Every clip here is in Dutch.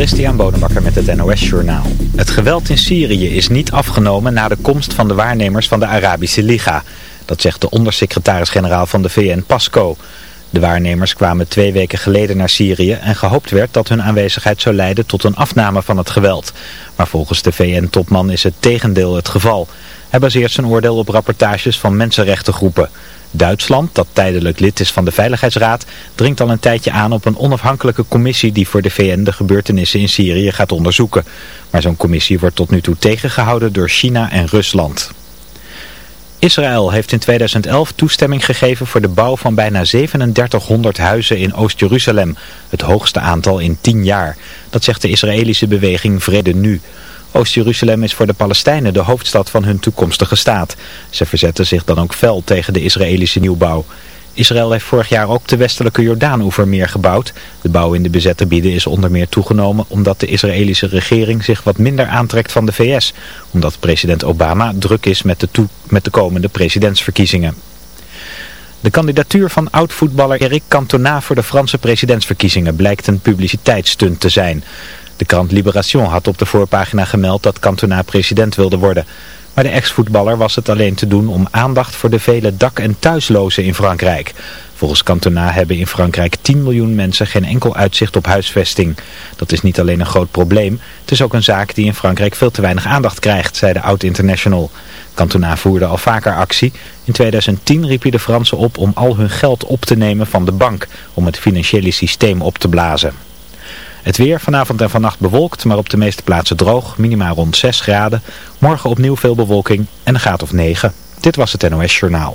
Christian Bonenbakker met het NOS Journaal. Het geweld in Syrië is niet afgenomen na de komst van de waarnemers van de Arabische Liga. Dat zegt de ondersecretaris-generaal van de VN Pasco. De waarnemers kwamen twee weken geleden naar Syrië en gehoopt werd dat hun aanwezigheid zou leiden tot een afname van het geweld. Maar volgens de VN-topman is het tegendeel het geval. Hij baseert zijn oordeel op rapportages van mensenrechtengroepen. Duitsland, dat tijdelijk lid is van de Veiligheidsraad, dringt al een tijdje aan op een onafhankelijke commissie die voor de VN de gebeurtenissen in Syrië gaat onderzoeken. Maar zo'n commissie wordt tot nu toe tegengehouden door China en Rusland. Israël heeft in 2011 toestemming gegeven voor de bouw van bijna 3700 huizen in Oost-Jeruzalem, het hoogste aantal in 10 jaar. Dat zegt de Israëlische beweging Vrede Nu. Oost-Jeruzalem is voor de Palestijnen de hoofdstad van hun toekomstige staat. Ze verzetten zich dan ook fel tegen de Israëlische nieuwbouw. Israël heeft vorig jaar ook de westelijke Jordaan-oever meer gebouwd. De bouw in de bezette gebieden is onder meer toegenomen omdat de Israëlische regering zich wat minder aantrekt van de VS. Omdat president Obama druk is met de, met de komende presidentsverkiezingen. De kandidatuur van oud-voetballer Eric Cantona voor de Franse presidentsverkiezingen blijkt een publiciteitsstunt te zijn. De krant Libération had op de voorpagina gemeld dat Cantona president wilde worden. Maar de ex-voetballer was het alleen te doen om aandacht voor de vele dak- en thuislozen in Frankrijk. Volgens Cantona hebben in Frankrijk 10 miljoen mensen geen enkel uitzicht op huisvesting. Dat is niet alleen een groot probleem, het is ook een zaak die in Frankrijk veel te weinig aandacht krijgt, zei de oud-international. Cantona voerde al vaker actie. In 2010 riep hij de Fransen op om al hun geld op te nemen van de bank, om het financiële systeem op te blazen. Het weer vanavond en vannacht bewolkt, maar op de meeste plaatsen droog. Minimaal rond 6 graden. Morgen opnieuw veel bewolking en een graad of 9. Dit was het NOS Journaal.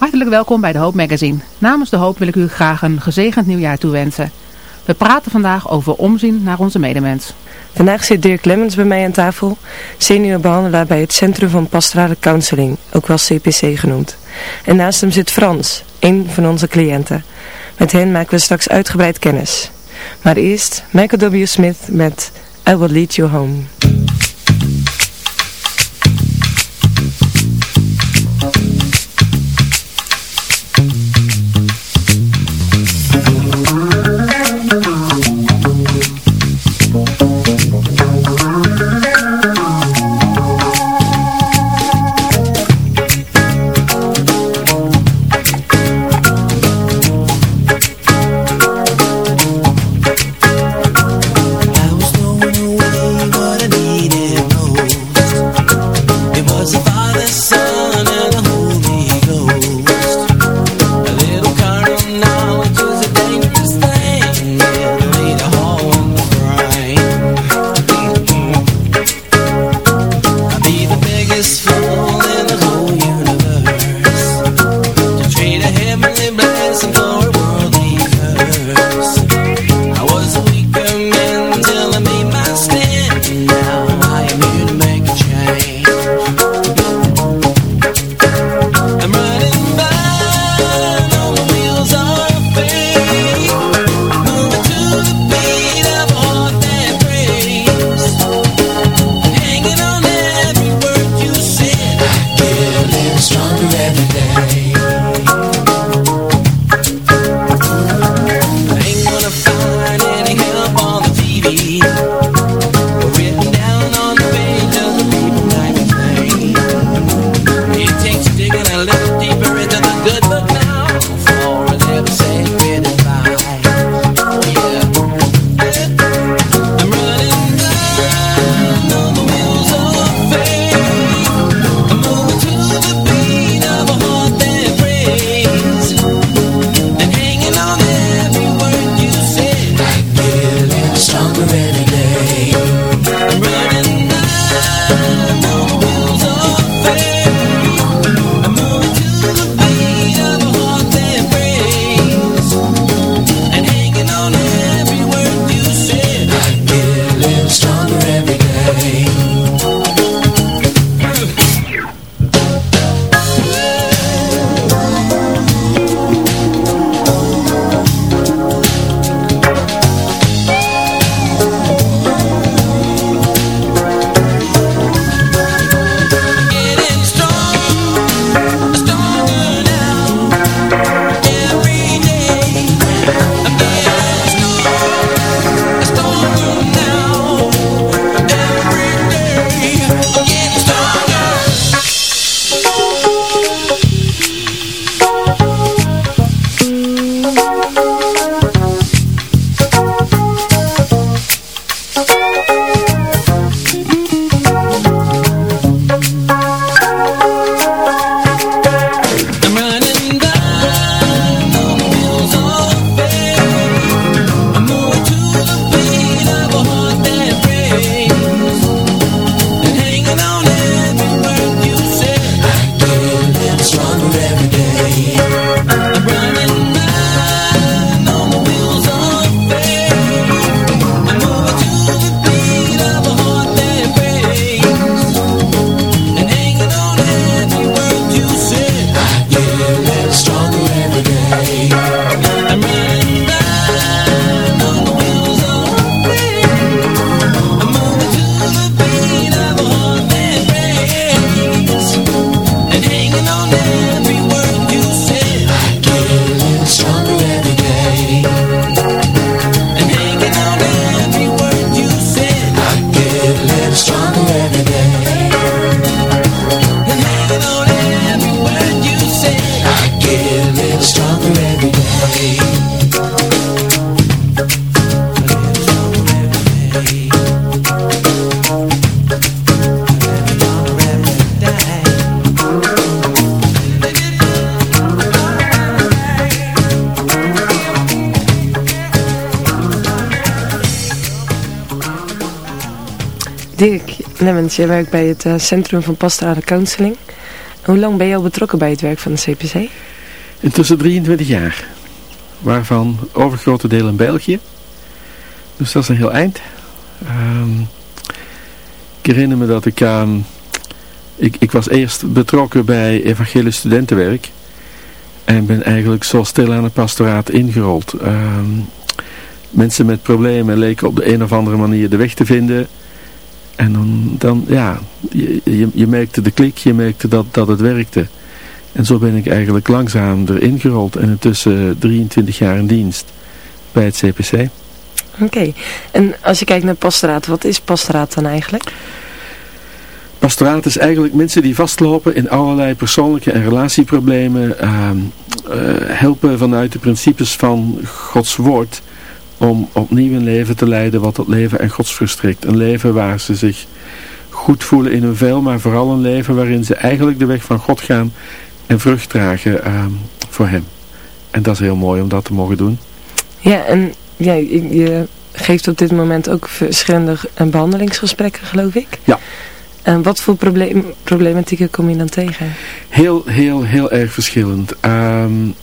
Hartelijk welkom bij de Hoop Magazine. Namens de Hoop wil ik u graag een gezegend nieuwjaar toewensen. We praten vandaag over omzien naar onze medemens. Vandaag zit Dirk Lemmens bij mij aan tafel, senior behandelaar bij het Centrum van Pastorale Counseling, ook wel CPC genoemd. En naast hem zit Frans, een van onze cliënten. Met hen maken we straks uitgebreid kennis. Maar eerst Michael W. Smith met I Will Lead You Home. Lemmens, jij werkt bij het uh, Centrum van Pastorale Counseling. Hoe lang ben je al betrokken bij het werk van de CPC? Intussen 23 jaar. Waarvan overgrote deel in België. Dus dat is een heel eind. Um, ik herinner me dat ik aan... Ik, ik was eerst betrokken bij evangelisch studentenwerk. En ben eigenlijk zo stil aan het pastoraat ingerold. Um, mensen met problemen leken op de een of andere manier de weg te vinden en dan, dan ja, je, je, je, merkte de klik, je merkte dat, dat het werkte. En zo ben ik eigenlijk langzaam erin gerold en intussen 23 jaar in dienst bij het CPC. Oké, en als je kijkt naar pastoraat, wat is pastoraat dan eigenlijk? Pastoraat is eigenlijk mensen die vastlopen in allerlei persoonlijke en relatieproblemen, uh, uh, helpen vanuit de principes van Gods woord om opnieuw een leven te leiden wat het leven en Gods verstrikt. Een leven waar ze zich goed voelen in hun vel, maar vooral een leven waarin ze eigenlijk de weg van God gaan en vrucht dragen uh, voor hem. En dat is heel mooi om dat te mogen doen. Ja, en ja, je geeft op dit moment ook verschillende behandelingsgesprekken, geloof ik. Ja. En wat voor probleem, problematieken kom je dan tegen? Heel, heel, heel erg verschillend. Um,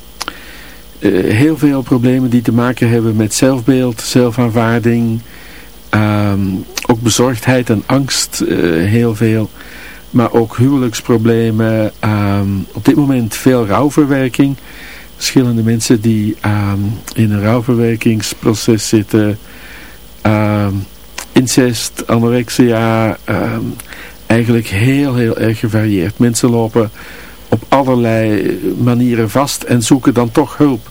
uh, heel veel problemen die te maken hebben met zelfbeeld, zelfaanvaarding, um, ook bezorgdheid en angst, uh, heel veel. Maar ook huwelijksproblemen, um, op dit moment veel rouwverwerking. Verschillende mensen die um, in een rouwverwerkingsproces zitten, incest, anorexia, eigenlijk heel heel erg gevarieerd. Mensen lopen op allerlei manieren vast en zoeken dan toch hulp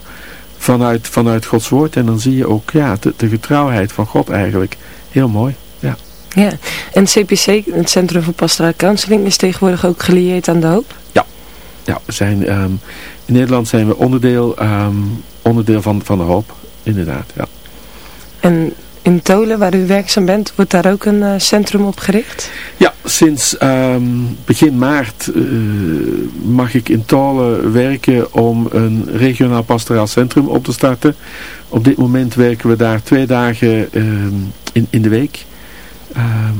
vanuit, vanuit Gods woord. En dan zie je ook ja, de, de getrouwheid van God eigenlijk. Heel mooi, ja. Ja, en CPC, het Centrum voor Pastoraal Counseling, is tegenwoordig ook gelieerd aan de hoop? Ja, ja we zijn, um, in Nederland zijn we onderdeel, um, onderdeel van, van de hoop, inderdaad, ja. En in Tolen, waar u werkzaam bent, wordt daar ook een uh, centrum op gericht? Ja, sinds um, begin maart uh, mag ik in Tolen werken om een regionaal pastoraal centrum op te starten. Op dit moment werken we daar twee dagen uh, in, in de week.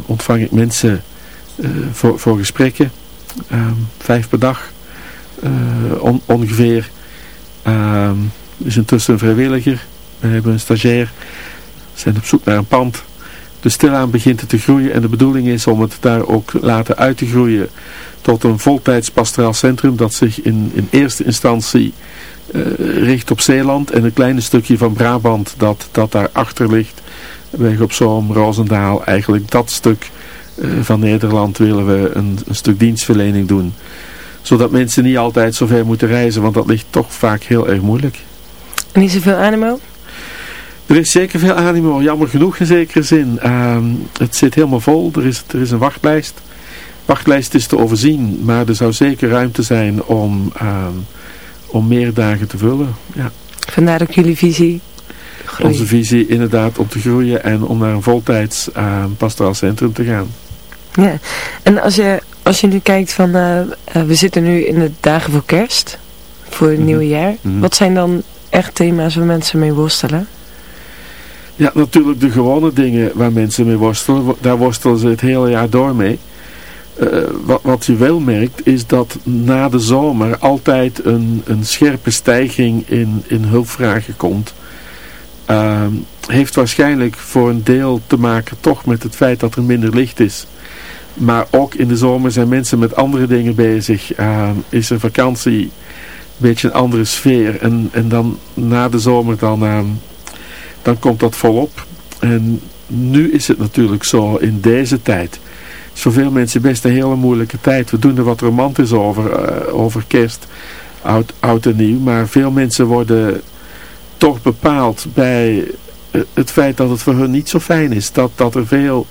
ontvang ik mensen eh, voor, voor gesprekken. vijf per dag on, ongeveer. is intussen een vrijwilliger. We hebben een stagiair zijn op zoek naar een pand. Dus stilaan begint het te groeien en de bedoeling is om het daar ook laten uit te groeien tot een voltijds pastoraal centrum dat zich in, in eerste instantie uh, richt op Zeeland en een kleine stukje van Brabant dat, dat daarachter ligt. Weg op Zoom, Roosendaal, eigenlijk dat stuk uh, van Nederland willen we een, een stuk dienstverlening doen. Zodat mensen niet altijd zo ver moeten reizen, want dat ligt toch vaak heel erg moeilijk. En is er veel animo? Er is zeker veel animo, jammer genoeg in zekere zin. Uh, het zit helemaal vol, er is, er is een wachtlijst. De wachtlijst is te overzien, maar er zou zeker ruimte zijn om, uh, om meer dagen te vullen. Ja. Vandaar ook jullie visie onze visie inderdaad om te groeien en om naar een voltijds uh, pastoraal centrum te gaan. Ja, en als je, als je nu kijkt van, uh, we zitten nu in de dagen voor kerst, voor het mm nieuwe jaar. Mhm. Wat zijn dan echt thema's waar mensen mee worstelen? Ja, natuurlijk de gewone dingen waar mensen mee worstelen. Daar worstelen ze het hele jaar door mee. Uh, wat, wat je wel merkt is dat na de zomer altijd een, een scherpe stijging in, in hulpvragen komt. Uh, heeft waarschijnlijk voor een deel te maken toch met het feit dat er minder licht is. Maar ook in de zomer zijn mensen met andere dingen bezig. Uh, is er vakantie, een beetje een andere sfeer. En, en dan na de zomer dan, ehm, dan komt dat volop. En nu is het natuurlijk zo in deze tijd is voor veel mensen best een hele moeilijke tijd. We doen er wat romantisch over, uh, over kerst, oud, en nieuw. Maar veel mensen worden toch bepaald bij eh, het feit dat het voor hun niet zo fijn is. Dat, dat er veel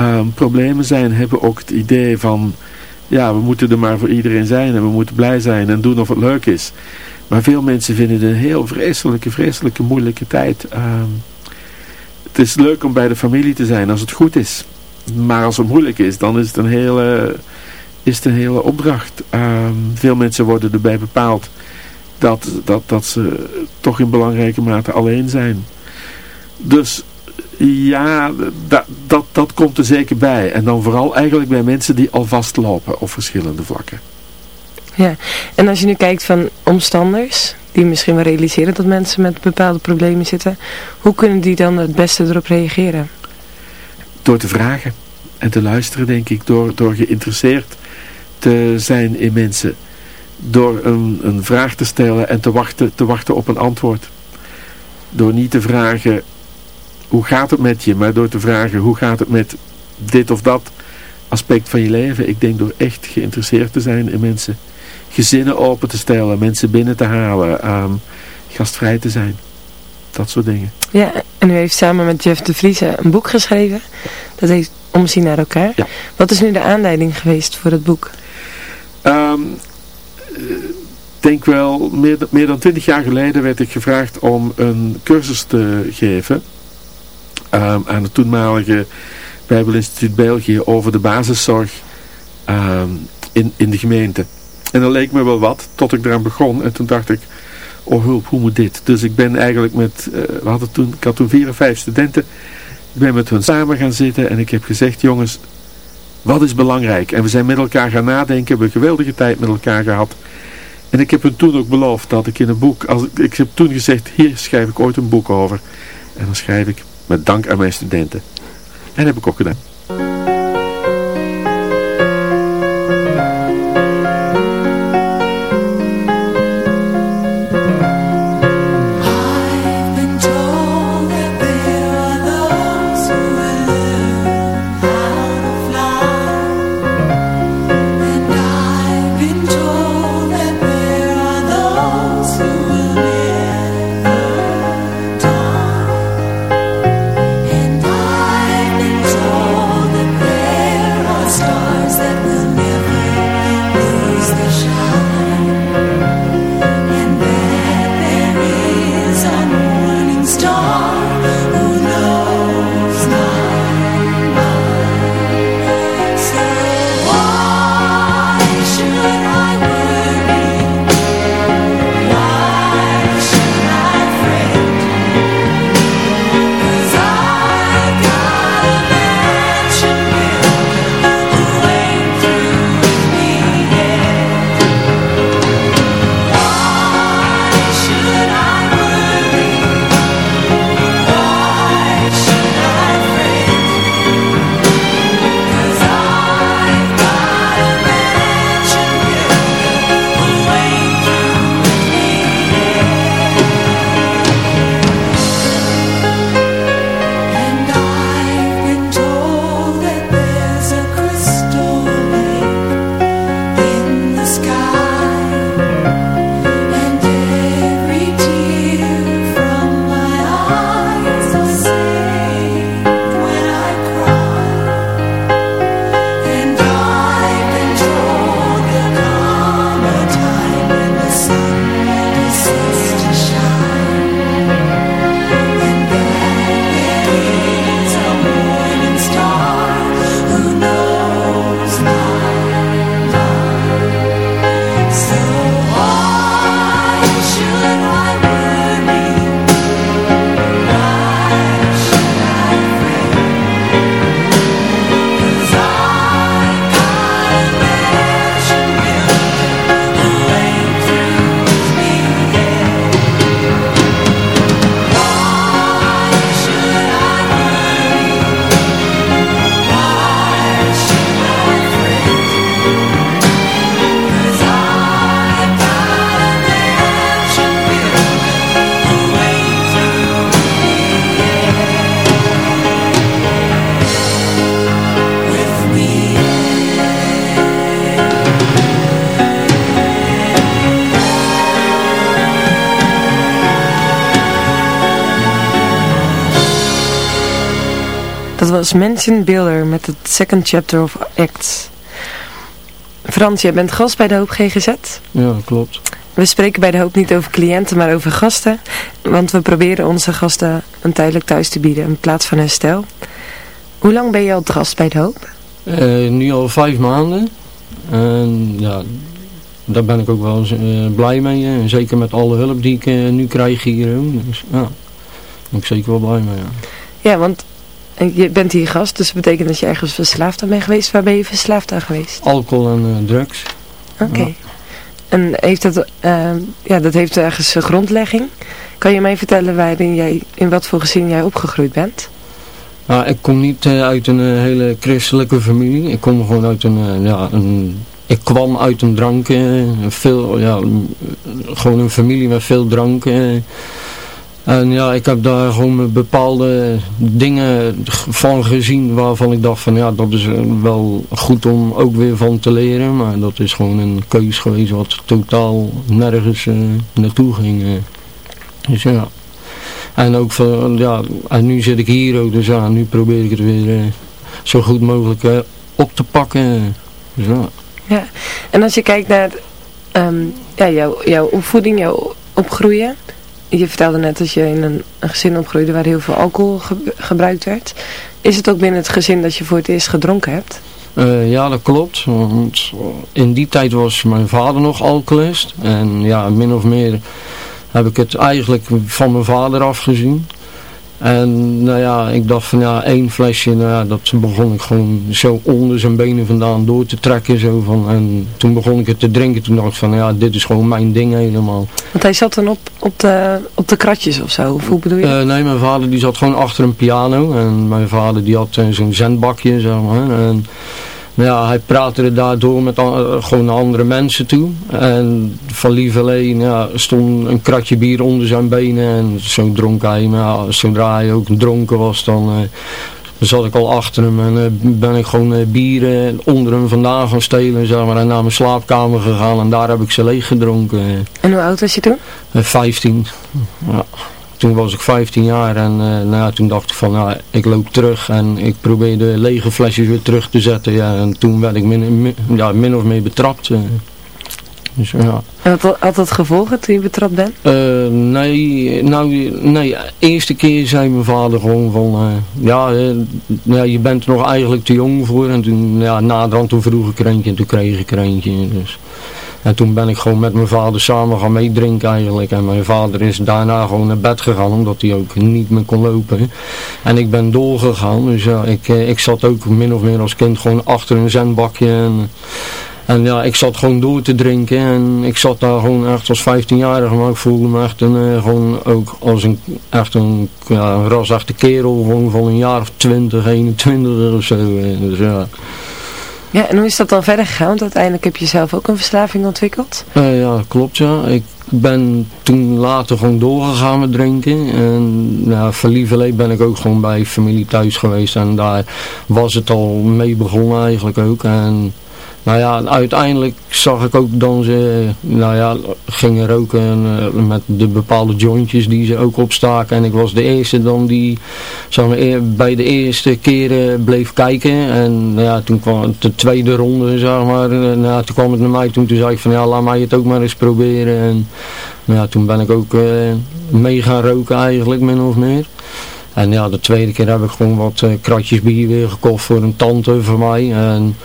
um, problemen zijn, hebben ook het idee van... Ja, we moeten er maar voor iedereen zijn en we moeten blij zijn en doen of het leuk is. Maar veel mensen vinden het een heel vreselijke, vreselijke, moeilijke tijd. Um, het is leuk om bij de familie te zijn als het goed is. Maar als het moeilijk is, dan is het een hele, is het een hele opdracht. Ehm, veel mensen worden erbij bepaald dat, dat, dat ze toch in belangrijke mate alleen zijn. Dus ja, dat, dat, dat komt er zeker bij. En dan vooral eigenlijk bij mensen die al vastlopen op verschillende vlakken. Ja, en als je nu kijkt van omstanders, die misschien wel realiseren dat mensen met bepaalde problemen zitten, hoe kunnen die dan het beste erop reageren? Door te vragen en te luisteren, denk ik. Door, door geïnteresseerd te zijn in mensen. Door een, een vraag te stellen en te wachten, te wachten op een antwoord. Door niet te vragen, hoe gaat het met je? Maar door te vragen, hoe gaat het met dit of dat aspect van je leven? Ik denk door echt geïnteresseerd te zijn in mensen. Gezinnen open te stellen, mensen binnen te halen, um, gastvrij te zijn dat soort dingen. Ja, en u heeft samen met Jeff de Vries een boek geschreven. Dat heet Omzien naar elkaar. Ja. Wat is nu de aanleiding geweest voor het boek? Um, denk wel, meer, meer dan twintig jaar geleden werd ik gevraagd om een cursus te geven. Um, aan het toenmalige Bijbelinstituut België over de basiszorg um, in, in de gemeente. En dat leek me wel wat, tot ik eraan begon. En toen dacht ik, oh hulp, hoe moet dit? Dus ik ben eigenlijk met, uh, we hadden toen, ik had toen vier of vijf studenten. Ik ben met hun samen gaan zitten en ik heb gezegd, jongens, wat is belangrijk? En we zijn met elkaar gaan nadenken, hebben een geweldige tijd met elkaar gehad. En ik heb hun toen ook beloofd dat ik in een boek, als, ik heb toen gezegd, hier schrijf ik ooit een boek over. En dan schrijf ik met dank aan mijn studenten. En dat heb ik ook gedaan. Dat was Mansion Builder met het second chapter of Acts. Frans, jij bent gast bij de Hoop GGZ? Ja, klopt. We spreken bij de Hoop niet over cliënten, maar over gasten. Want we proberen onze gasten een tijdelijk thuis te bieden in plaats van herstel. Hoe lang ben je al gast bij de Hoop? Uh, nu al vijf maanden. En ja, daar ben ik ook wel uh, blij mee. Uh, zeker met alle hulp die ik nu krijg hier. Dus ja, daar ben ik zeker wel blij mee. Ja, ja want je bent hier gast, dus dat betekent dat je ergens verslaafd aan bent geweest. Waar ben je verslaafd aan geweest? Alcohol en drugs. Oké. Ja. En heeft dat, ja, dat heeft ergens een grondlegging. Kan je mij vertellen waarin jij, in wat voor gezin jij opgegroeid bent? Nou, ik kom niet uit een hele christelijke familie. Ik kom gewoon uit een, ja, een ik kwam uit een drank, veel, ja, gewoon een familie met veel drank. En ja, ik heb daar gewoon bepaalde dingen van gezien waarvan ik dacht van ja, dat is wel goed om ook weer van te leren. Maar dat is gewoon een keus geweest wat totaal nergens uh, naartoe ging. Dus ja. En ook van, ja, en nu zit ik hier ook, dus ja, nu probeer ik het weer zo goed mogelijk op te pakken. Dus ja. En als je kijkt naar um, ja, jouw, jouw opvoeding, jouw opgroeien. Je vertelde net dat je in een, gezin opgroeide waar heel veel alcohol ge gebruikt werd. Is het ook binnen het gezin dat je voor het eerst gedronken hebt? Uh, ja, dat klopt. Want in die tijd was mijn vader nog alcoholist. En ja, min of meer heb ik het eigenlijk van mijn vader afgezien. En nou ja, ik dacht van ja, één flesje, nou ja, dat begon ik gewoon zo onder zijn benen vandaan door te trekken. Zo van, en toen begon ik het te drinken, toen dacht ik van ja, dit is gewoon mijn ding helemaal. Want hij zat dan op, op, de, op de kratjes of zo, of hoe bedoel je uh, nee, mijn vader die zat gewoon achter een piano en mijn vader die had uh, zo'n zendbakje, zeg maar. En, ja, hij praatte er daardoor met uh, gewoon andere mensen toe. En van lieverleen ja, stond een kratje bier onder zijn benen. En zo dronk hij. Maar ja, zodra hij ook dronken was, dan, uh, zat ik al achter hem. En uh, ben ik gewoon bieren onder hem vandaan gaan stelen. Zeg maar, en naar mijn slaapkamer gegaan. En daar heb ik ze leeg gedronken. En hoe oud was je toen? 15. Ja toen was ik 15 jaar en uh, nou ja, toen dacht ik van nou, ik loop terug en ik probeer de lege flesjes weer terug te zetten. Ja, en toen werd ik min, min ja, min of meer betrapt. Uh. Dus, ja. En had dat gevolgen toen je betrapt bent? Uh, nee, nou, nee, eerste keer zei mijn vader gewoon van, ja, ja, je bent er nog eigenlijk te jong voor. En toen, ja, naderhand toen vroeg ik er eentje en toen kreeg ik er eentje. Dus. En toen ben ik gewoon met mijn vader samen gaan meedrinken eigenlijk. En mijn vader is daarna gewoon naar bed gegaan, omdat hij ook niet meer kon lopen. En ik ben doorgegaan, dus ja, ik, eh, ik zat ook min of meer als kind gewoon achter een zendbakje. En, en ja, ik zat gewoon door te drinken en ik zat daar gewoon echt als 15-jarige, maar ik voelde me echt een, uh, gewoon ook als een, echt een, ja, een kerel, gewoon van een jaar of 20, 21 of zo. Eh, dus ja... Ja, en hoe is dat dan verder gegaan? Want uiteindelijk heb je zelf ook een verslaving ontwikkeld. Uh, ja, klopt ja. Ik ben toen later gewoon doorgegaan met drinken. En ja, voor ben ik ook gewoon bij familie thuis geweest. En daar was het al mee begonnen eigenlijk ook. En nou ja, uiteindelijk zag ik ook dan ze nou ja, gingen roken uh, met de bepaalde jointjes die ze ook opstaken. En ik was de eerste dan die bij de eerste keren bleef kijken. En nou ja, toen kwam de tweede ronde, zeg maar, nou, toen kwam het naar mij. Toen, toen zei ik van ja, laat mij het ook maar eens proberen. En nou ja, toen ben ik ook uh, mee gaan roken eigenlijk, min of meer. En ja, de tweede keer heb ik gewoon wat kratjes bier weer gekocht voor een tante van mij. En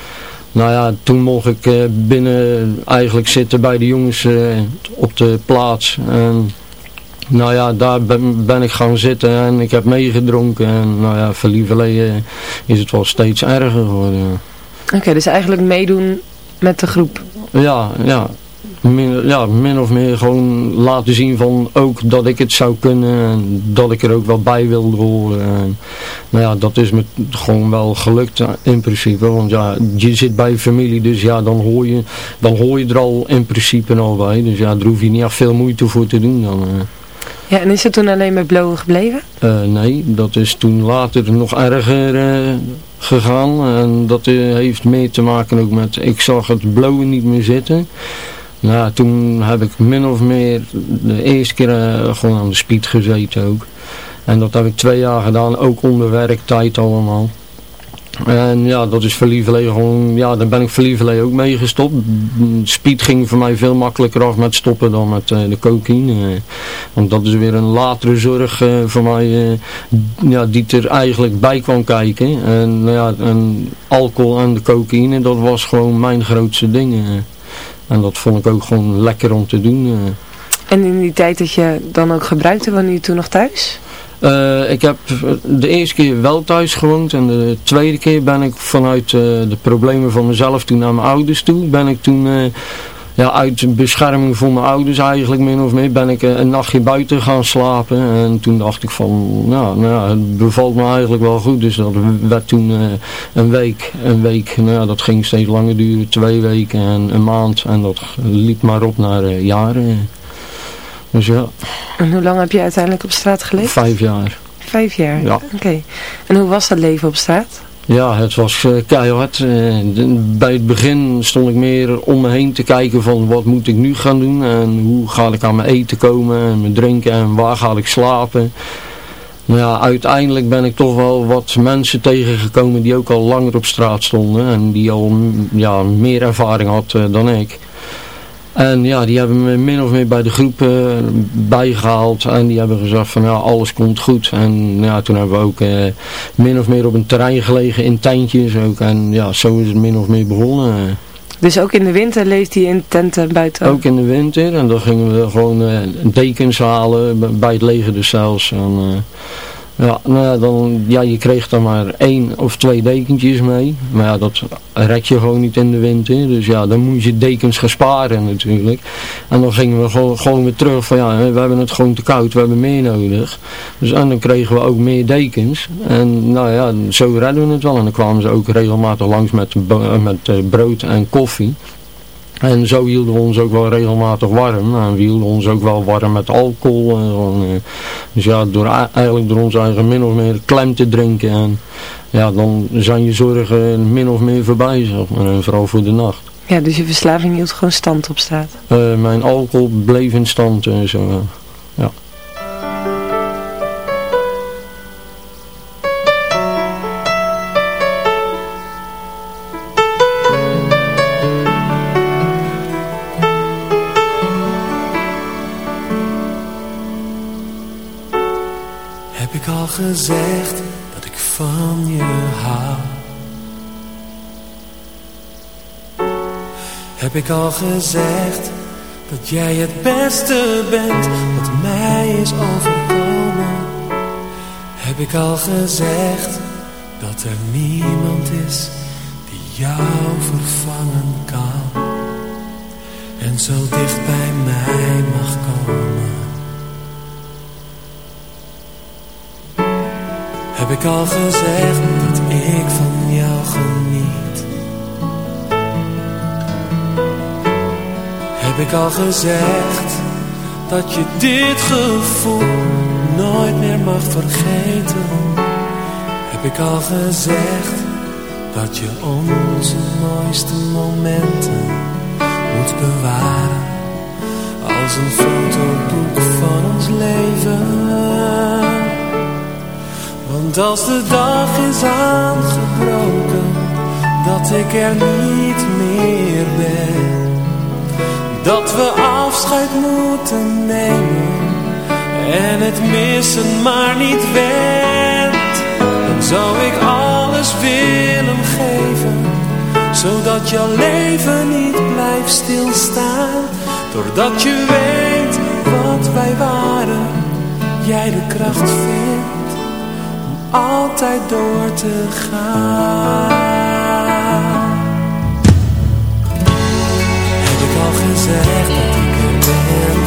nou ja, toen mocht ik uh, binnen eigenlijk zitten bij de jongens uh, op de plaats. En nou ja, daar ben, ben, ik gaan zitten en ik heb meegedronken. En nou ja, voor lieverlee is het wel steeds erger geworden. Oké, dus eigenlijk meedoen met de groep. Ja, ja min, ja, min of meer gewoon laten zien van ook dat ik het zou kunnen en dat ik er ook wel bij wilde horen. En, nou ja, dat is me gewoon wel gelukt in principe, want ja, je zit bij familie, dus ja, dan hoor je, dan hoor je er al in principe al bij. Dus ja, daar hoef je niet echt veel moeite voor te doen dan. Uh. Ja, en is het toen alleen met blowen gebleven? Uh, nee, dat is toen later nog erger uh, gegaan. En dat heeft mee te maken ook met, ik zag het blowen niet meer zitten. Nou, toen heb ik min of meer de eerste keer uh, gewoon aan de speed gezeten ook. En dat heb ik twee jaar gedaan, ook onder werktijd allemaal. En ja, dat is verlievelee gewoon, ja, daar ben ik verlievelee ook mee gestopt. Speed ging voor mij veel makkelijker af met stoppen dan met uh, de cocaïne. Want dat is weer een latere zorg uh, voor mij, ja, die er eigenlijk bij kwam kijken. En, nou ja, en alcohol en de cocaïne, dat was gewoon mijn grootste ding. En dat vond ik ook gewoon lekker om te doen. En in die tijd dat je dan ook gebruikte, wanneer je toen nog thuis? Uh, ik heb de eerste keer wel thuis gewoond en de tweede keer ben ik vanuit uh, de problemen van mezelf toen naar mijn ouders toe, ben ik toen uh, ja, uit bescherming voor mijn ouders eigenlijk min of meer, ben ik een nachtje buiten gaan slapen en toen dacht ik van, nou, nou het bevalt me eigenlijk wel goed, dus dat werd toen een week, een week, nou dat ging steeds langer duren, twee weken en een maand en dat liep maar op naar jaren. Dus ja. En hoe lang heb je uiteindelijk op straat geleefd? Vijf jaar. Vijf jaar? Ja. Oké. En hoe was dat leven op straat? Ja, het was uh, keihard. Uh, bij het begin stond ik meer om me heen te kijken van wat moet ik nu gaan doen en hoe ga ik aan mijn eten komen en mijn drinken en waar ga ik slapen. Maar ja, uiteindelijk ben ik toch wel wat mensen tegengekomen die ook al langer op straat stonden en die al ja, meer ervaring had uh, dan ik. En ja, die hebben me min of meer bij de groep uh, bijgehaald. En die hebben gezegd van ja, alles komt goed. En ja, toen hebben we ook uh, min of meer op een terrein gelegen in tentjes ook. En ja, zo is het min of meer begonnen. Dus ook in de winter leeft hij in tenten buiten? Ook in de winter. En dan gingen we gewoon uh, dekens halen bij het leger dus zelfs. En, ja, nou dan, ja, je kreeg dan maar één of twee dekentjes mee. Maar ja, dat red je gewoon niet in de winter. Dus ja, dan moet je dekens gaan sparen natuurlijk. En dan gingen we gewoon, weer terug van ja, we hebben het gewoon te koud, we hebben meer nodig. Dus en dan kregen we ook meer dekens. En nou ja, zo redden we het wel. En dan kwamen ze ook regelmatig langs met, met uh, brood en koffie. En zo hielden we ons ook wel regelmatig warm. En we hielden ons ook wel warm met alcohol. En eh, dus ja, door, eigenlijk door ons eigen min of meer klem te drinken. En ja, dan zijn je zorgen min of meer voorbij, zeg maar. En vooral voor de nacht. Ja, dus je verslaving hield gewoon stand op straat? Uh, mijn alcohol bleef in stand en zo, ja. Gezegd dat ik van je hou? Heb ik al gezegd dat jij het beste bent wat mij is overkomen? Heb ik al gezegd dat er niemand is die jou vervangen kan en zo dicht bij mij mag komen? Heb ik al gezegd dat ik van jou geniet? Heb ik al gezegd dat je dit gevoel nooit meer mag vergeten? Heb ik al gezegd dat je onze mooiste momenten moet bewaren als een fotoboek van ons leven? Want als de dag is aangebroken, dat ik er niet meer ben. Dat we afscheid moeten nemen en het missen maar niet went. Dan zou ik alles willen geven, zodat jouw leven niet blijft stilstaan. Doordat je weet wat wij waren, jij de kracht vindt altijd door te gaan. Heb ik al gezegd dat ik er ben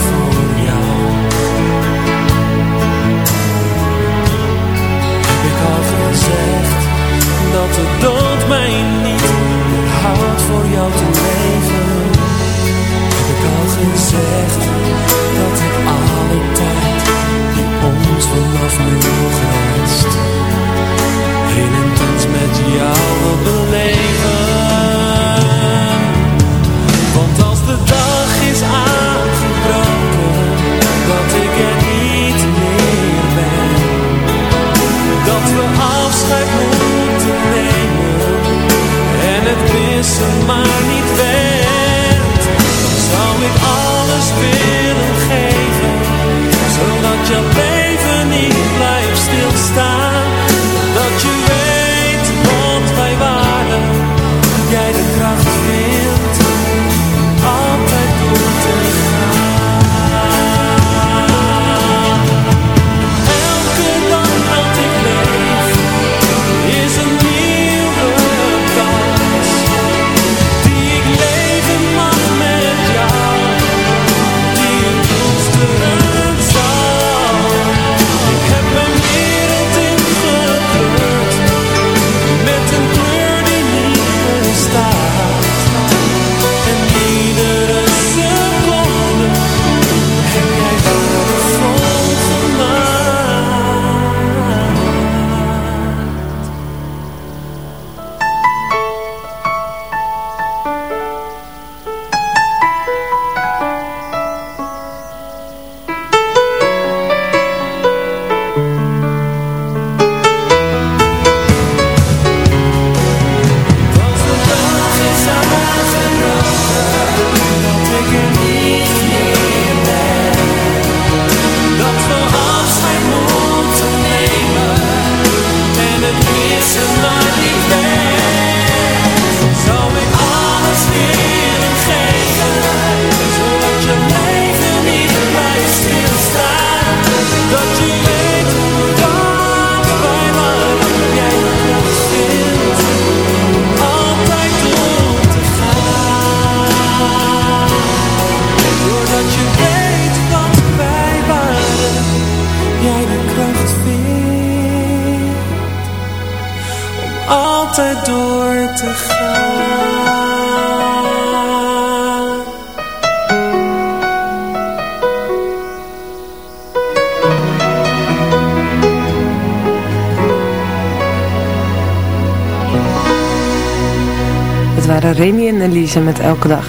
Elise met Elke Dag.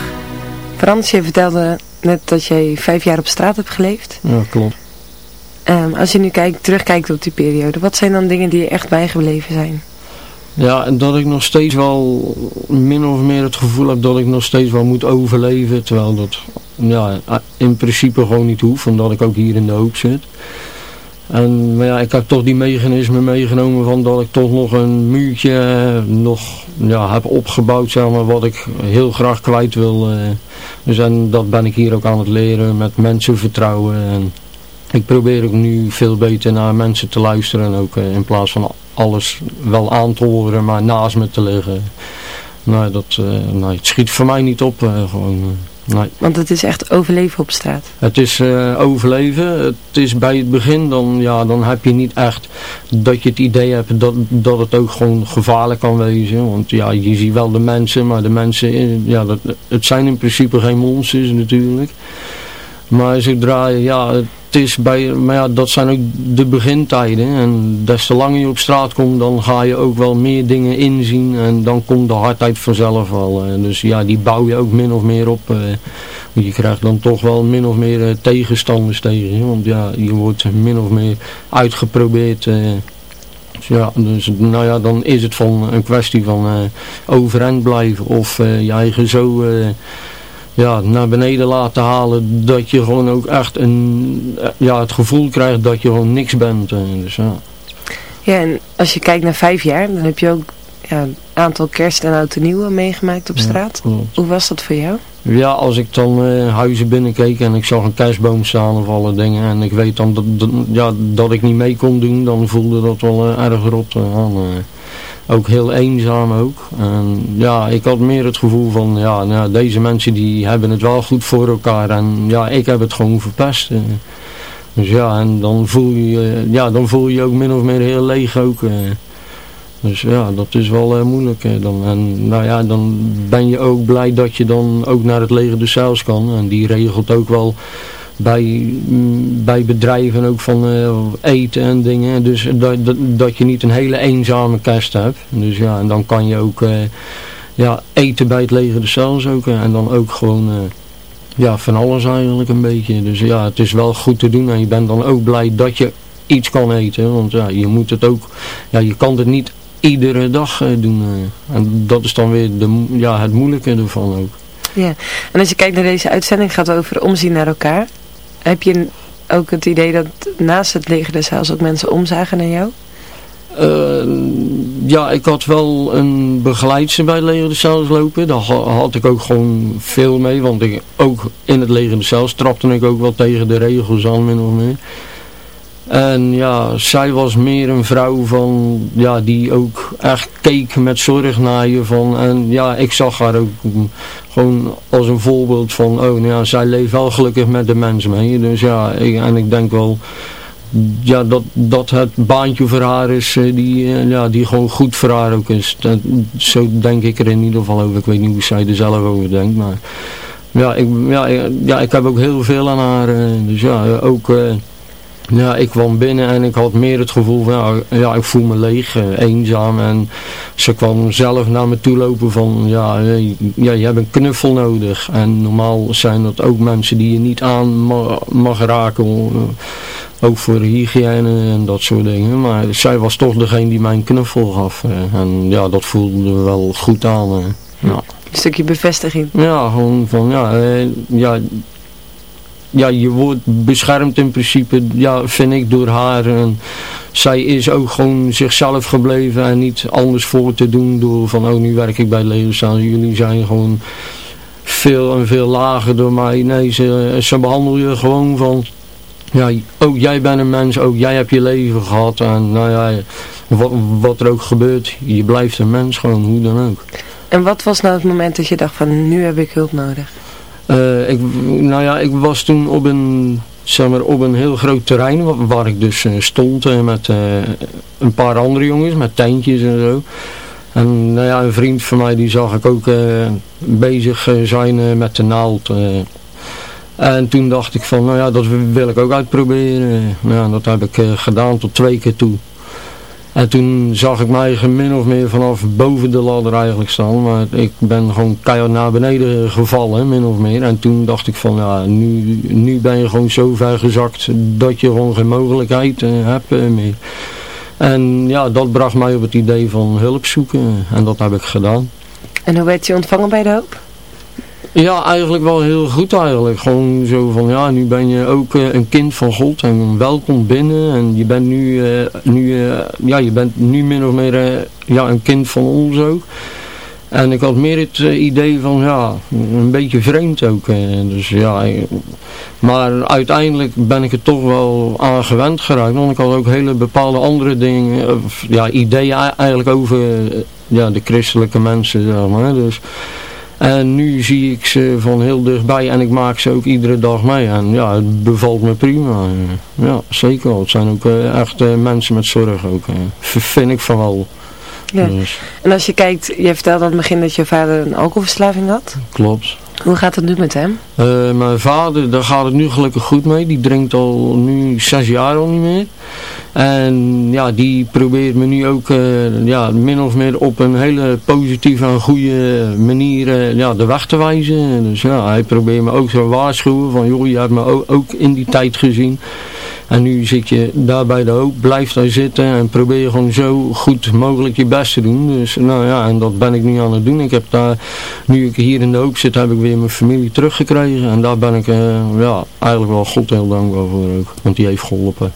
Frans, je vertelde net dat jij vijf jaar op straat hebt geleefd. Ja, klopt. Ehm, als je nu kijkt, terugkijkt op die periode, wat zijn dan dingen die je echt bijgebleven zijn? Ja, en dat ik nog steeds wel min of meer het gevoel heb dat ik nog steeds wel moet overleven. Terwijl dat ja, in principe gewoon niet hoeft, omdat ik ook hier in de hoek zit. En maar ja, ik heb toch die mechanismen meegenomen van dat ik toch nog een muurtje nog ja, heb opgebouwd, zeg maar, wat ik heel graag kwijt wil. eh. Dus en dat ben ik hier ook aan het leren met mensen vertrouwen. En ik probeer ook nu veel beter naar mensen te luisteren en ook eh, in plaats van alles wel aan te horen, maar naast me te liggen. Nou, dat, eh, nou, het schiet voor mij niet op. gewoon, nee. Want het is echt overleven op straat. Het is eh, overleven. Het is bij het begin, dan, ja, dan heb je niet echt dat je het idee hebt dat, dat het ook gewoon gevaarlijk kan wezen. Want ja, je ziet wel de mensen, maar de mensen, eh, ja, dat, het zijn in principe geen monsters natuurlijk. Maar zodra, ja, het is bij, maar ja, dat zijn ook de begintijden. En des te langer je op straat komt, dan ga je ook wel meer dingen inzien. En dan komt de hardheid vanzelf wel. eh. Dus ja, die bouw je ook min of meer op. eh. Je krijgt dan toch wel min of meer eh, tegenstanders tegen. Want ja, je wordt min of meer uitgeprobeerd. Dus ja, dus nou ja, dan is het van een kwestie van eh, overeind blijven. Of eh, je eigen zo... ja, naar beneden laten halen dat je gewoon ook echt een, ja, het gevoel krijgt dat je gewoon niks bent. eh, Dus ja. Ja, en als je kijkt naar vijf jaar, dan heb je ook ja, een aantal kerst- en oud en nieuwe meegemaakt op straat. Hoe was dat voor jou? Ja, als ik dan eh, huizen binnenkeek en ik zag een kerstboom staan of alle dingen en ik weet dan dat, dat, ja, dat ik niet mee kon doen, dan voelde dat wel eh, erg rot aan. Ook heel eenzaam ook. En ja, ik had meer het gevoel van, ja, nou, deze mensen die hebben het wel goed voor elkaar en ja, ik heb het gewoon verpest. eh. Dus ja, en dan voel je, ja, dan voel je ook min of meer heel leeg ook. eh. Dus ja, dat is wel eh, moeilijk. dan. En nou ja, dan ben je ook blij dat je dan ook naar het leger de Zeils kan. En die regelt ook wel bij, mm, bij bedrijven ook van eh, eten en dingen. Dus dat, dat, dat je niet een hele eenzame kerst hebt. Dus ja, en dan kan je ook eh, ja, eten bij het leger de Zeils ook. eh, en dan ook gewoon... ja, van alles eigenlijk een beetje. Dus ja, het is wel goed te doen en je bent dan ook blij dat je iets kan eten. Want ja, je moet het ook, ja, je kan het niet iedere dag doen. en dat is dan weer de, ja, het moeilijke ervan ook. Ja, en als je kijkt naar deze uitzending, gaat het over omzien naar elkaar. Heb je ook het idee dat naast het des heils ook mensen omzagen naar jou? Uh, ja, ik had wel een begeleidster bij het leger des heils lopen. Daar had ik ook gewoon veel mee. Want ik, ook in het leger des heils trapte ik ook wel tegen de regels aan, min of meer. En ja, zij was meer een vrouw van, ja, die ook echt keek met zorg naar je van. En ja, ik zag haar ook gewoon als een voorbeeld van, oh nou ja, zij leeft wel gelukkig met de mens mee. Dus ja, en ik denk wel, ja, dat, dat het baantje voor haar is, eh, die, eh, ja, die gewoon goed voor haar ook is. Dat, zo denk ik er in ieder geval over. Ik weet niet hoe zij er zelf over denkt, maar ja, ik, ja, ja, ik heb ook heel veel aan haar. Eh, dus ja, ook... Ja, ik kwam binnen en ik had meer het gevoel van, ja, ja ik voel me leeg, eh, eenzaam. En ze kwam zelf naar me toe lopen van, ja, eh, ja, je hebt een knuffel nodig. En normaal zijn dat ook mensen die je niet aan mag, raken, eh, ook voor hygiëne en dat soort dingen. Maar zij was toch degene die mij een knuffel gaf. En ja, dat voelde wel goed aan. Ja. Een stukje bevestiging. Ja, gewoon van, ja, ja ja, je wordt beschermd in principe, ja, vind ik, door haar. En zij is ook gewoon zichzelf gebleven en niet anders voor te doen door van, oh, nu werk ik bij Leeuwenstaal. Jullie zijn gewoon veel en veel lager door mij. Nee, ze, ze behandelen je gewoon van, ja, ook jij bent een mens, ook jij hebt je leven gehad. En nou ja, wat, wat er ook gebeurt, je blijft een mens gewoon, hoe dan ook. En wat was nou het moment dat je dacht van, nu heb ik hulp nodig? Uh, ik, nou ja, ik was toen op een, zeg maar, op een heel groot terrein waar, ik dus uh, stond uh, met een paar andere jongens, met tentjes en zo. En nou ja, een vriend van mij die zag ik ook bezig zijn met de naald. en toen dacht ik van, nou ja, dat wil ik ook uitproberen. Nou, dat heb ik gedaan tot twee keer toe. En toen zag ik mij min of meer vanaf boven de ladder eigenlijk staan. Maar ik ben gewoon keihard naar beneden gevallen, min of meer. En toen dacht ik van, ja, nu, nu ben je gewoon zo ver gezakt dat je gewoon geen mogelijkheid uh, hebt uh, meer. En ja, dat bracht mij op het idee van hulp zoeken. En dat heb ik gedaan. En hoe werd je ontvangen bij de hoop? Ja, eigenlijk wel heel goed eigenlijk. Gewoon zo van, ja, nu ben je ook uh, een kind van God en welkom binnen. En je bent nu, uh, nu, uh, ja, je bent nu min of meer ja, een kind van ons ook. En ik had meer het idee van, ja, een beetje vreemd ook. dus ja, maar uiteindelijk ben ik er toch wel aan gewend geraakt. Want ik had ook hele bepaalde andere dingen, ja, ideeën eigenlijk over ja, de christelijke mensen, zeg maar. Dus... En nu zie ik ze van heel dichtbij en ik maak ze ook iedere dag mee. En ja, het bevalt me prima. Ja, zeker. Het zijn ook uh, echt uh, mensen met zorg ook. Uh, vind ik van wel. Ja. Dus. En als je kijkt, je vertelde aan het begin dat je vader een alcoholverslaving had. Klopt. Hoe gaat het nu met hem? Uh, mijn vader, daar gaat het nu gelukkig goed mee. Die drinkt al nu zes jaar al niet meer. En ja, die probeert me nu ook uh, ja, min of meer op een hele positieve en goede manier uh, ja, de weg te wijzen. Dus ja, hij probeert me ook zo waarschuwen van joh, je hebt me ook in die tijd gezien. En nu zit je daar bij de hoop, blijf daar zitten en probeer gewoon zo goed mogelijk je best te doen. Dus nou ja, en dat ben ik nu aan het doen. Ik heb daar, nu ik hier in de hoop zit, heb ik weer mijn familie teruggekregen. En daar ben ik uh, ja, eigenlijk wel God heel dankbaar voor ook, want die heeft geholpen.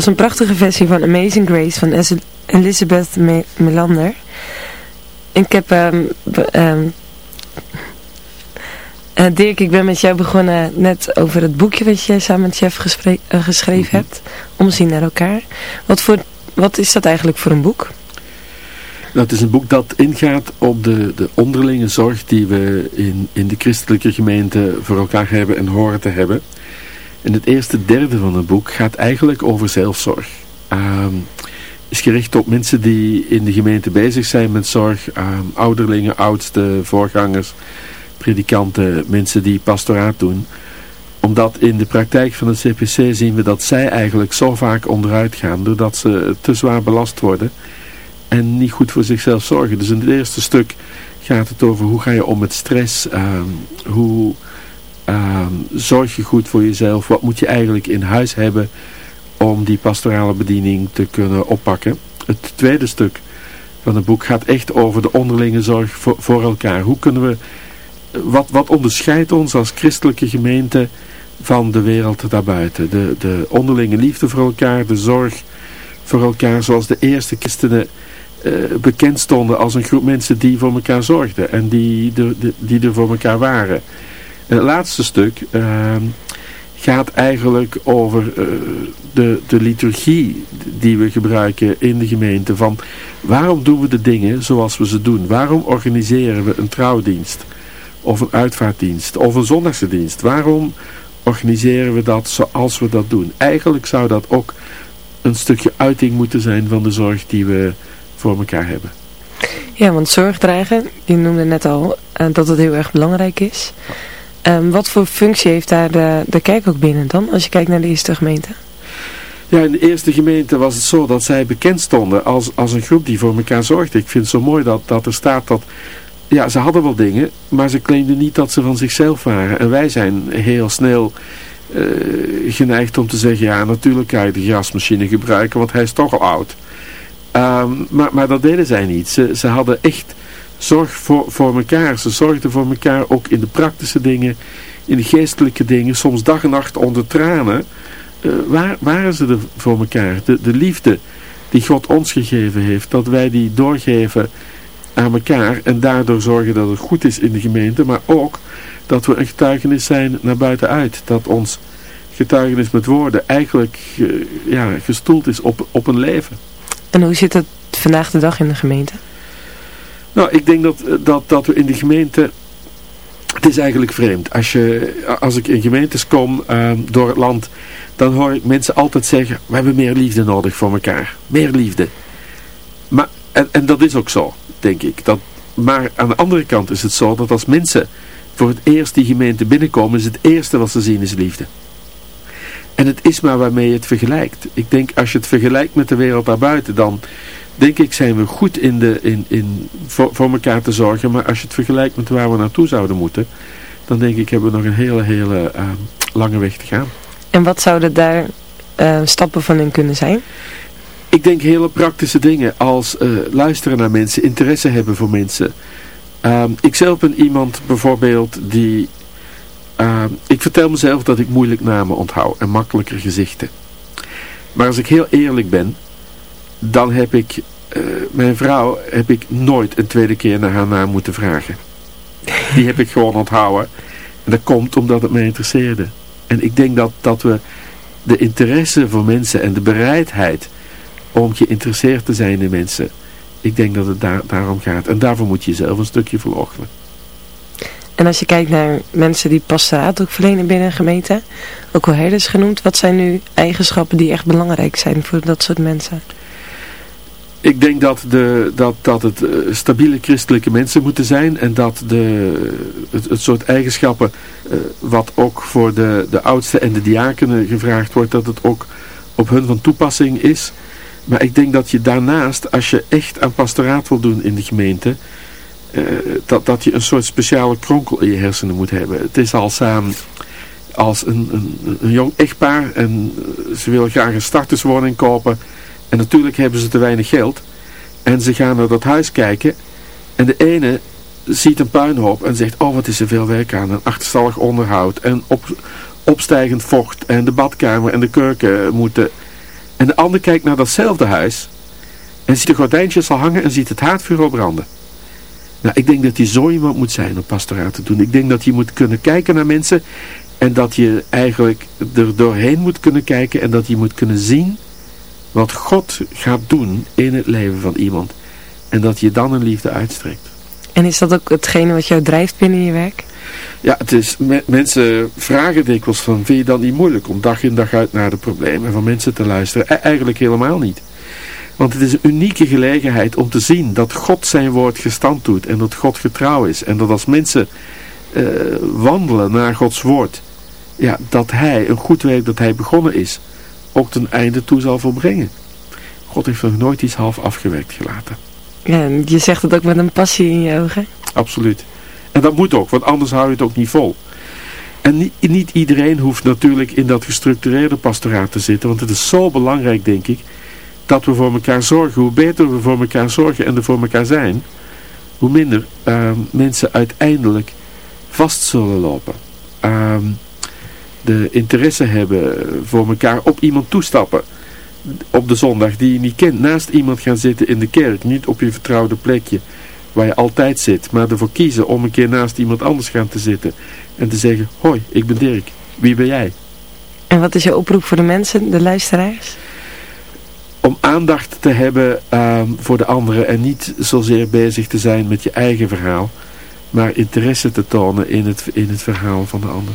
Was een prachtige versie van Amazing Grace van Elizabeth Melander. Ik heb... Um, um, uh, Dirk, ik ben met jou begonnen net over het boekje wat je samen met Jeff uh, geschreven mhm. hebt. Omzien naar elkaar. Wat, voor, wat is dat eigenlijk voor een boek? Het is een boek dat ingaat op de, de onderlinge zorg die we in, in de christelijke gemeente voor elkaar hebben en horen te hebben. En het eerste derde van het boek gaat eigenlijk over zelfzorg. Um, is gericht op mensen die in de gemeente bezig zijn met zorg. Um, ouderlingen, oudsten, voorgangers, predikanten, mensen die pastoraat doen. Omdat in de praktijk van het CPC zien we dat zij eigenlijk zo vaak onderuit gaan. Doordat ze te zwaar belast worden. En niet goed voor zichzelf zorgen. Dus in het eerste stuk gaat het over hoe ga je om met stress. Um, hoe Um, zorg je goed voor jezelf. Wat moet je eigenlijk in huis hebben om die pastorale bediening te kunnen oppakken. Het tweede stuk van het boek gaat echt over de onderlinge zorg voor, voor elkaar. Hoe kunnen we, wat, wat onderscheidt ons als christelijke gemeente van de wereld daarbuiten? De, de onderlinge liefde voor elkaar, de zorg voor elkaar zoals de eerste christenen uh, bekend stonden als een groep mensen die voor elkaar zorgden en die, de, die er voor elkaar waren. Het laatste stuk ehm, gaat eigenlijk over uh, de, de liturgie die we gebruiken in de gemeente. Van waarom doen we de dingen zoals we ze doen? Waarom organiseren we een trouwdienst? Of een uitvaartdienst? Of een zondagse dienst? Waarom organiseren we dat zoals we dat doen? Eigenlijk zou dat ook een stukje uiting moeten zijn van de zorg die we voor elkaar hebben. Ja, want zorg dragen, je noemde net al uh, dat het heel erg belangrijk is. Um, wat voor functie heeft daar de, de kerk ook binnen dan, als je kijkt naar de eerste gemeente? Ja, in de eerste gemeente was het zo dat zij bekend stonden als, als een groep die voor elkaar zorgde. Ik vind het zo mooi dat, dat er staat dat, ja, ze hadden wel dingen, maar ze claimden niet dat ze van zichzelf waren. En wij zijn heel snel uh, geneigd om te zeggen, ja, natuurlijk kan je de grasmachine gebruiken, want hij is toch al oud. Um, maar, maar dat deden zij niet. Ze, ze hadden echt zorg voor, voor elkaar. Ze zorgden voor elkaar ook in de praktische dingen, in de geestelijke dingen. Soms dag en nacht onder tranen. Uh, waar, waren ze er voor elkaar? De, de liefde die God ons gegeven heeft, dat wij die doorgeven aan elkaar en daardoor zorgen dat het goed is in de gemeente, maar ook dat we een getuigenis zijn naar buitenuit. Dat ons getuigenis met woorden eigenlijk uh, ja, gestoeld is op, op een leven. En hoe zit het vandaag de dag in de gemeente? Nou, ik denk dat, dat, dat we in de gemeente... Het is eigenlijk vreemd. Als, je, als ik in gemeentes kom uh, door het land... dan hoor ik mensen altijd zeggen... we hebben meer liefde nodig voor elkaar. Meer liefde. Maar, en, en dat is ook zo, denk ik. Dat, maar aan de andere kant is het zo dat als mensen voor het eerst die gemeente binnenkomen... is het eerste wat ze zien is liefde. En het is maar waarmee je het vergelijkt. Ik denk als je het vergelijkt met de wereld daarbuiten... dan denk ik zijn we goed in de, in, in, voor, voor elkaar te zorgen. Maar als je het vergelijkt met waar we naartoe zouden moeten, dan denk ik hebben we nog een hele, hele uh, lange weg te gaan. En wat zouden daar uh, stappen van in kunnen zijn? Ik denk hele praktische dingen als uh, luisteren naar mensen, interesse hebben voor mensen. Um, ik zelf ben iemand bijvoorbeeld die... Uh, ik vertel mezelf dat ik moeilijk namen onthoud en makkelijker gezichten. Maar als ik heel eerlijk ben, dan heb ik, uh, mijn vrouw heb ik nooit een tweede keer naar haar naam moeten vragen. Die heb ik gewoon onthouden. En dat komt omdat het mij interesseerde. En ik denk dat, dat we de interesse voor mensen en de bereidheid om geïnteresseerd te zijn in mensen, ik denk dat het daar, daarom gaat. En daarvoor moet je jezelf een stukje verloochenen. En als je kijkt naar mensen die pastoraat ook verlenen binnen een gemeente, ook al herders genoemd, wat zijn nu eigenschappen die echt belangrijk zijn voor dat soort mensen? Ik denk dat, de, dat, dat het eh, stabiele christelijke mensen moeten zijn en dat de, het, het soort eigenschappen uh, wat ook voor de, de oudsten en de diakenen gevraagd wordt, dat het ook op hun van toepassing is. Maar ik denk dat je daarnaast, als je echt aan pastoraat wil doen in de gemeente, uh, dat, dat je een soort speciale kronkel in je hersenen moet hebben. Het is als, uh, als een, een, een jong echtpaar en ze willen graag een starterswoning kopen en natuurlijk hebben ze te weinig geld. En ze gaan naar dat huis kijken. En de ene ziet een puinhoop en zegt, oh wat is er veel werk aan. Een achterstallig onderhoud en op, opstijgend vocht. En de badkamer en de keuken moeten... En de ander kijkt naar datzelfde huis en ziet de gordijntjes al hangen en ziet het haardvuur al branden. Nou, ik denk dat je zo iemand moet zijn om pastoraat te doen. Ik denk dat je moet kunnen kijken naar mensen en dat je eigenlijk er doorheen moet kunnen kijken en dat je moet kunnen zien wat God gaat doen in het leven van iemand. En dat je dan een liefde uitstrekt. En is dat ook hetgene wat jou drijft binnen je werk? Ja, het is, mensen vragen dikwijls van, vind je dat niet moeilijk om dag in dag uit naar de problemen van mensen te luisteren? E eigenlijk helemaal niet. Want het is een unieke gelegenheid om te zien dat God zijn woord gestand doet en dat God getrouw is. En dat als mensen uh, wandelen naar Gods woord, ja, dat hij een goed werk dat hij begonnen is, ook ten einde toe zal volbrengen. God heeft nog nooit iets half afgewerkt gelaten. Ja, je zegt het ook met een passie in je ogen. Absoluut. En dat moet ook, want anders hou je het ook niet vol. En niet, niet iedereen hoeft natuurlijk in dat gestructureerde pastoraat te zitten, want het is zo belangrijk, denk ik, dat we voor elkaar zorgen. Hoe beter we voor elkaar zorgen en er voor elkaar zijn, hoe minder uh, mensen uiteindelijk vast zullen lopen. Uh, de interesse hebben voor elkaar op iemand toestappen op de zondag die je niet kent. Naast iemand gaan zitten in de kerk, niet op je vertrouwde plekje waar je altijd zit, maar ervoor kiezen om een keer naast iemand anders gaan te zitten en te zeggen, hoi, ik ben Dirk, wie ben jij? En wat is je oproep voor de mensen, de luisteraars? Om aandacht te hebben uh, voor de anderen en niet zozeer bezig te zijn met je eigen verhaal, maar interesse te tonen in het, in het verhaal van de ander.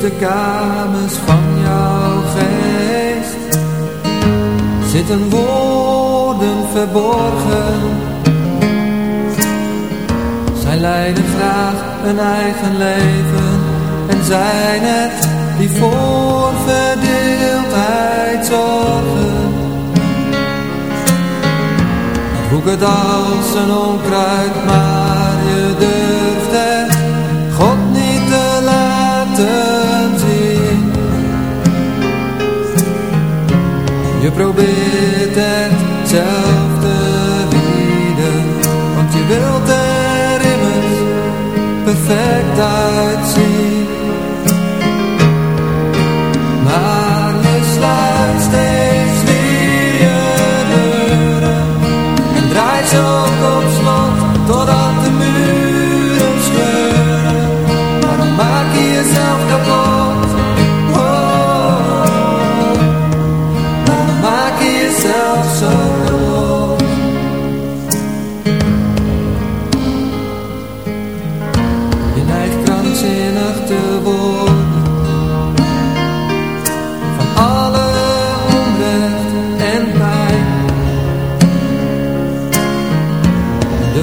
de kamers van jouw geest zitten verborgen. Zij leiden graag een eigen leven en zijn het die voor verdeeldheid zorgen. Roek het als een onkruid, maar je durft het God niet te laten. Je probeert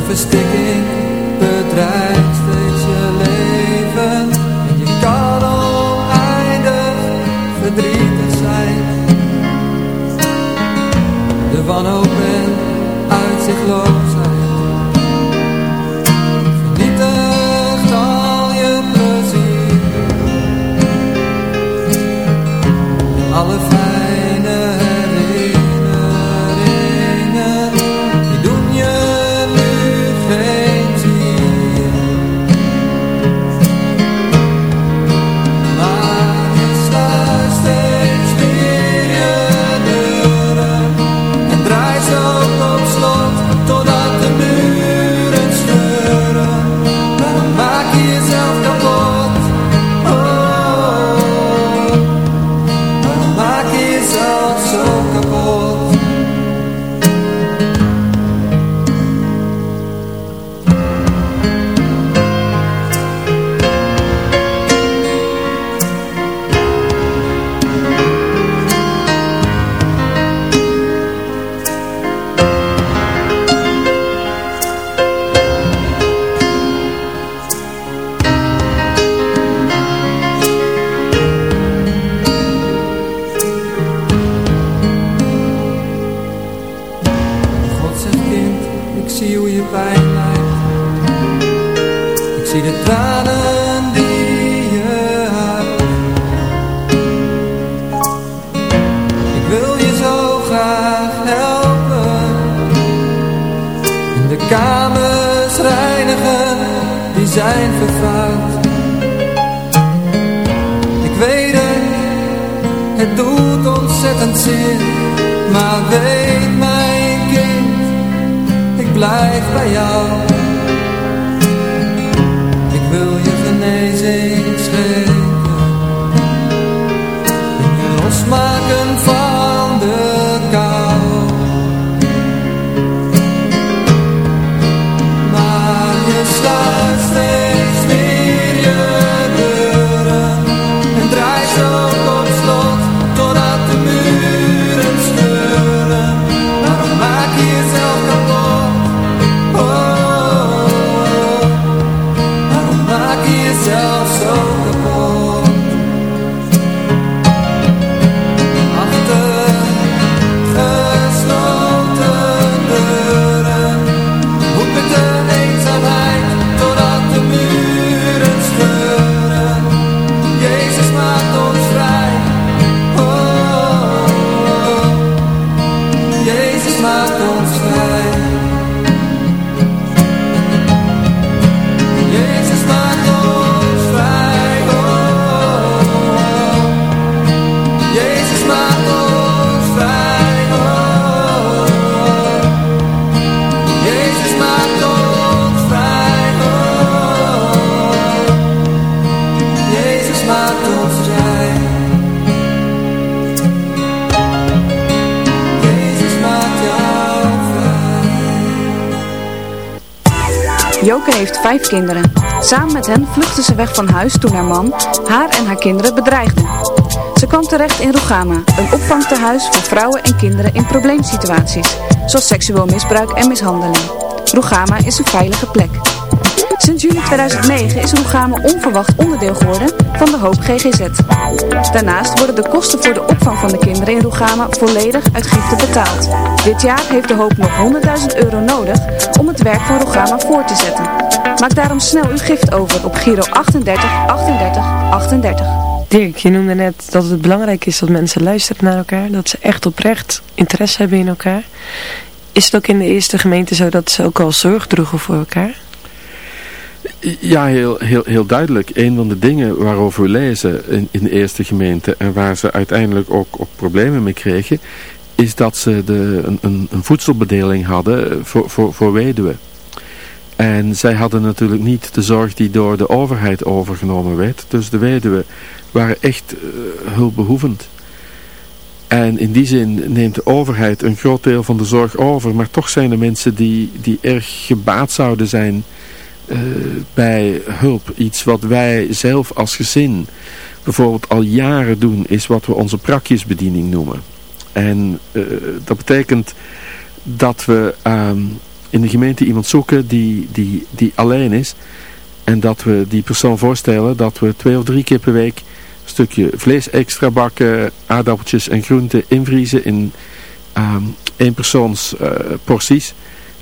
verstikking bedreigt steeds je leven. En je kan oneindig verdrietig zijn. De wanhoop en uitzichtloosheid Vernietigt al je plezier. Alle zijn het, doet ontzettend zeer, maar weet mijn kind, ik blijf bij jou. Ik wil je genezing schenken en je losmaken heeft vijf kinderen. Samen met hen vluchtte ze weg van huis toen haar man haar en haar kinderen bedreigde. Ze kwam terecht in Rugama, een opvangtehuis voor vrouwen en kinderen in probleemsituaties, zoals seksueel misbruik en mishandeling. Rugama is een veilige plek. Sinds juli 2009 is Rugama onverwacht onderdeel geworden van de Hoop GGZ. Daarnaast worden de kosten voor de opvang van de kinderen in Rugama volledig uit giften betaald. Dit jaar heeft de Hoop nog 100.000 euro nodig om het werk van Rugama voor te zetten. Maak daarom snel uw gift over op Giro 38 38 38. Dirk, je noemde net dat het belangrijk is dat mensen luisteren naar elkaar. Dat ze echt oprecht interesse hebben in elkaar. Is het ook in de eerste gemeente zo dat ze ook al zorg droegen voor elkaar? Ja, heel, heel, heel duidelijk. Een van de dingen waarover we lezen in, in de eerste gemeente en waar ze uiteindelijk ook, problemen mee kregen, is dat ze de, een, een, voedselbedeling hadden voor, voor, voor weduwen. En zij hadden natuurlijk niet de zorg die door de overheid overgenomen werd. Dus de weduwen waren echt uh, hulpbehoevend. En in die zin neemt de overheid een groot deel van de zorg over. Maar toch zijn er mensen die, die erg gebaat zouden zijn uh, bij hulp. Iets wat wij zelf als gezin bijvoorbeeld al jaren doen, is wat we onze prakjesbediening noemen. En uh, dat betekent dat we um, in de gemeente iemand zoeken die, die, die alleen is. En dat we die persoon voorstellen dat we twee of drie keer per week een stukje vlees extra bakken, aardappeltjes en groenten invriezen in um, één persoons uh, porties.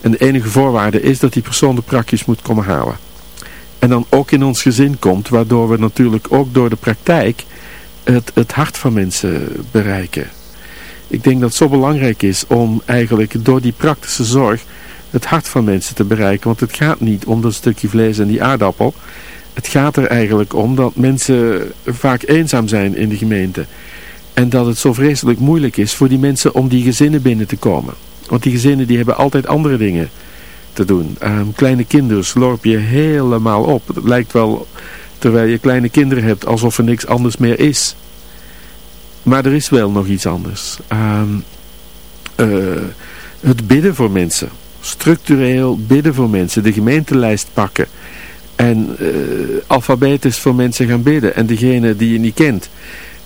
En de enige voorwaarde is dat die persoon de prakjes moet komen halen. En dan ook in ons gezin komt, waardoor we natuurlijk ook door de praktijk het, het hart van mensen bereiken. Ik denk dat het zo belangrijk is om eigenlijk door die praktische zorg het hart van mensen te bereiken. Want het gaat niet om dat stukje vlees en die aardappel. Het gaat er eigenlijk om dat mensen vaak eenzaam zijn in de gemeente. En dat het zo vreselijk moeilijk is voor die mensen om die gezinnen binnen te komen. Want die gezinnen die hebben altijd andere dingen te doen. Um, kleine kinderen slorp je helemaal op. Het lijkt wel, terwijl je kleine kinderen hebt, alsof er niks anders meer is. Maar er is wel nog iets anders. Um, uh, het bidden voor mensen. Structureel bidden voor mensen. De gemeentelijst pakken. En uh, alfabetisch voor mensen gaan bidden. En degene die je niet kent.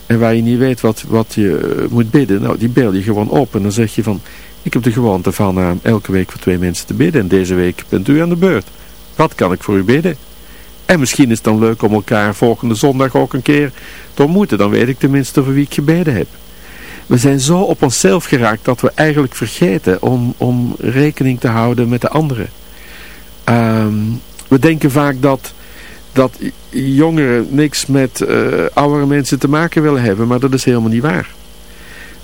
En waar je niet weet wat, wat je moet bidden. Nou, die bel je gewoon op. En dan zeg je van... Ik heb de gewoonte van uh, elke week voor twee mensen te bidden. En deze week bent u aan de beurt. Wat kan ik voor u bidden? En misschien is het dan leuk om elkaar volgende zondag ook een keer te ontmoeten. Dan weet ik tenminste voor wie ik gebeden heb. We zijn zo op onszelf geraakt dat we eigenlijk vergeten om, om rekening te houden met de anderen. Um, we denken vaak dat, dat jongeren niks met uh, oudere mensen te maken willen hebben. Maar dat is helemaal niet waar.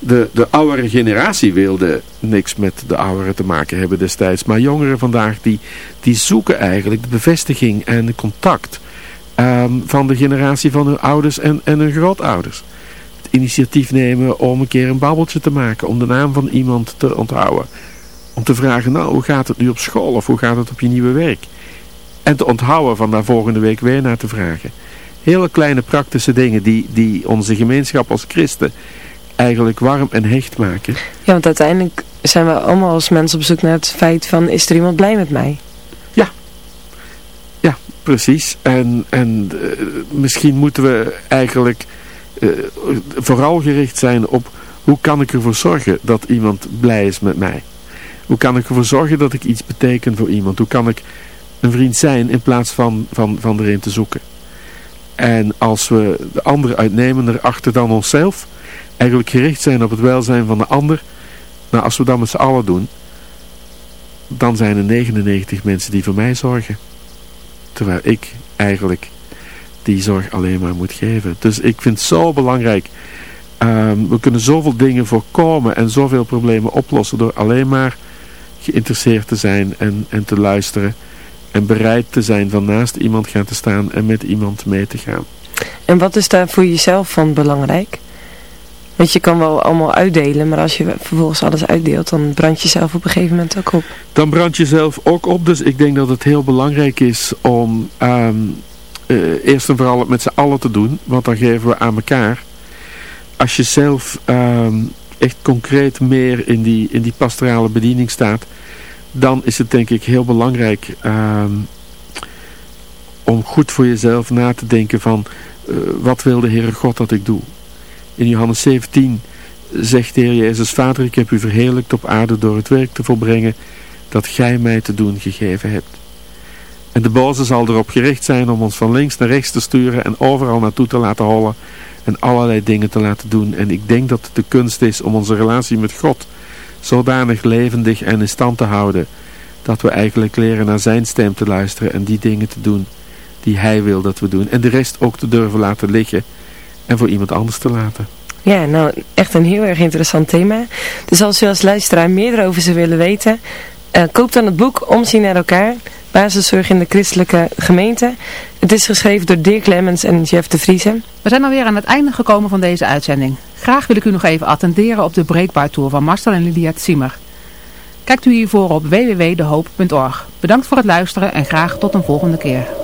De, de oudere generatie wilde niks met de ouderen te maken hebben destijds. Maar jongeren vandaag die, die zoeken eigenlijk de bevestiging en de contact ehm, van de generatie van hun ouders en, en hun grootouders. Het initiatief nemen om een keer een babbeltje te maken, om de naam van iemand te onthouden. Om te vragen, nou hoe gaat het nu op school of hoe gaat het op je nieuwe werk? En te onthouden van daar volgende week weer naar te vragen. Hele kleine praktische dingen die, die onze gemeenschap als christen eigenlijk warm en hecht maken. Ja, want uiteindelijk zijn we allemaal als mensen op zoek naar het feit van, is er iemand blij met mij? Ja, ja, precies. En, en uh, misschien moeten we eigenlijk uh, vooral gericht zijn op hoe kan ik ervoor zorgen dat iemand blij is met mij? Hoe kan ik ervoor zorgen dat ik iets beteken voor iemand? Hoe kan ik een vriend zijn in plaats van, van, van erin te zoeken? En als we de andere uitnemender achter dan onszelf eigenlijk gericht zijn op het welzijn van de ander. Nou, als we dat met z'n allen doen, dan zijn er 99 mensen die voor mij zorgen. Terwijl ik eigenlijk die zorg alleen maar moet geven. Dus ik vind het zo belangrijk. Um, we kunnen zoveel dingen voorkomen en zoveel problemen oplossen door alleen maar geïnteresseerd te zijn en, en te luisteren. En bereid te zijn van naast iemand gaan te staan en met iemand mee te gaan. En wat is daar voor jezelf van belangrijk? Want je kan wel allemaal uitdelen, maar als je vervolgens alles uitdeelt, dan brand je zelf op een gegeven moment ook op. Dan brand je zelf ook op, dus ik denk dat het heel belangrijk is om um, uh, eerst en vooral het met z'n allen te doen, want dan geven we aan elkaar. Als je zelf um, echt concreet meer in die, in die pastorale bediening staat, dan is het denk ik heel belangrijk um, om goed voor jezelf na te denken van, uh, wat wil de Heere God dat ik doe? In Johannes 17 zegt de Heer Jezus, Vader, ik heb u verheerlijkt op aarde door het werk te volbrengen dat gij mij te doen gegeven hebt. En de boze zal erop gericht zijn om ons van links naar rechts te sturen en overal naartoe te laten hollen en allerlei dingen te laten doen. En ik denk dat het de kunst is om onze relatie met God zodanig levendig en in stand te houden, dat we eigenlijk leren naar zijn stem te luisteren en die dingen te doen die hij wil dat we doen. En de rest ook te durven laten liggen en voor iemand anders te laten. Ja, nou echt een heel erg interessant thema. Dus als u als luisteraar meer erover zou willen weten, uh, koop dan het boek Omzien naar elkaar, Basiszorg in de Christelijke Gemeente. Het is geschreven door Dirk Lemmens en Jeff de Vriese. We zijn alweer aan het einde gekomen van deze uitzending. Graag wil ik u nog even attenderen op de Breekbaar Tour van Marcel en Lydia Zimmer. Kijkt u hiervoor op www.dehoop.org. Bedankt voor het luisteren en graag tot een volgende keer.